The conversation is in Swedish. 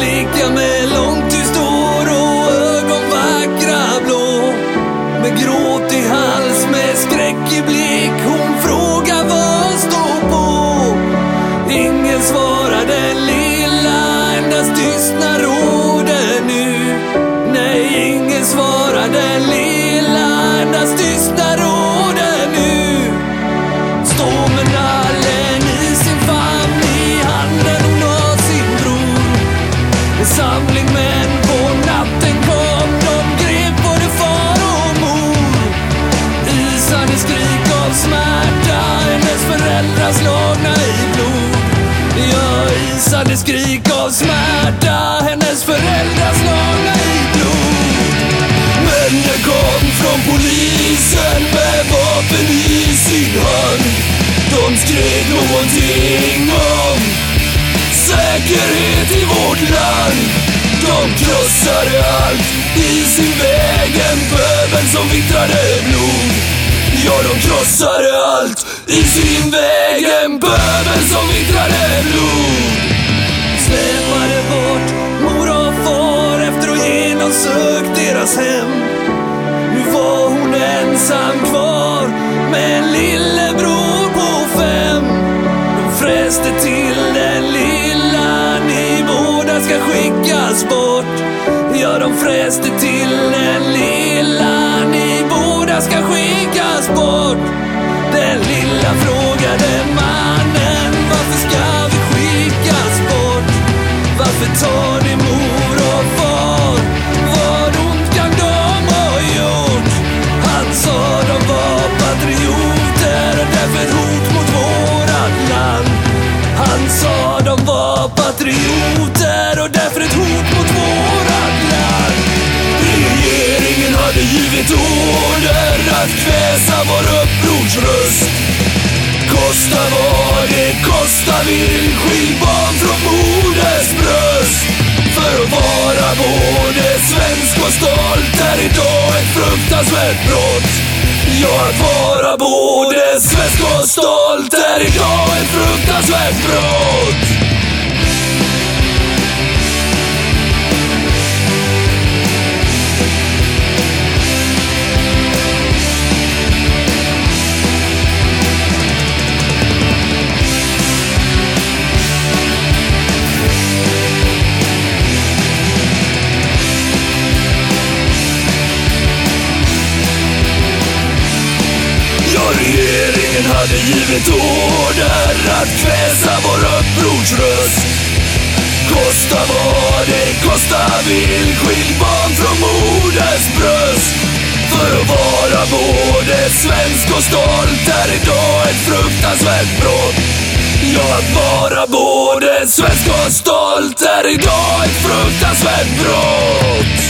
blicka med långt tyst hår och ögon vackra blå. Med gråt i hals, med skräck i blick. Hon frågar vad står på. Ingen svarar den lilla, endast tystnar orden nu. Nej, ingen svarar den lilla. Föräldrar slagna i blod. Ja, isande skrik av smärta, hennes föräldrar slagna i blod. Männen kom från polisen med vapen i sin hand. De skrek någonting om säkerhet i vårt land. De krossade allt i sin väg, en pöbel som vittrade blod. Ja, de krossade allt i sin väg, en pöbel som vittrade blod. Släpade bort mor och far efter att genomsökt deras hem. Nu var hon ensam kvar med en lillebror på fem. De fräste till den lilla, ni båda ska skickas bort. Ja, de fräste till den lilla, tar ni mor och far? Vad ont kan de ha gjort? Han sa de var patrioter och därför hot mot vårat land. Han sa de var patrioter och därför ett hot mot vårat land. Regeringen hade givit order att kväsa vår upprorsröst. Kosta vad det kosta vill, skilj barn från mor stolt är idag ett fruktansvärt brott. Ja, att vara både svensk och stolt är idag ett fruktansvärt brott. Hade givit order att kväsa vår upprorsröst. Kosta vad det kosta vill, skilj barn från moders bröst. För att vara både svensk och stolt är idag ett fruktansvärt brott. Ja, att vara både svensk och stolt är idag ett fruktansvärt brott.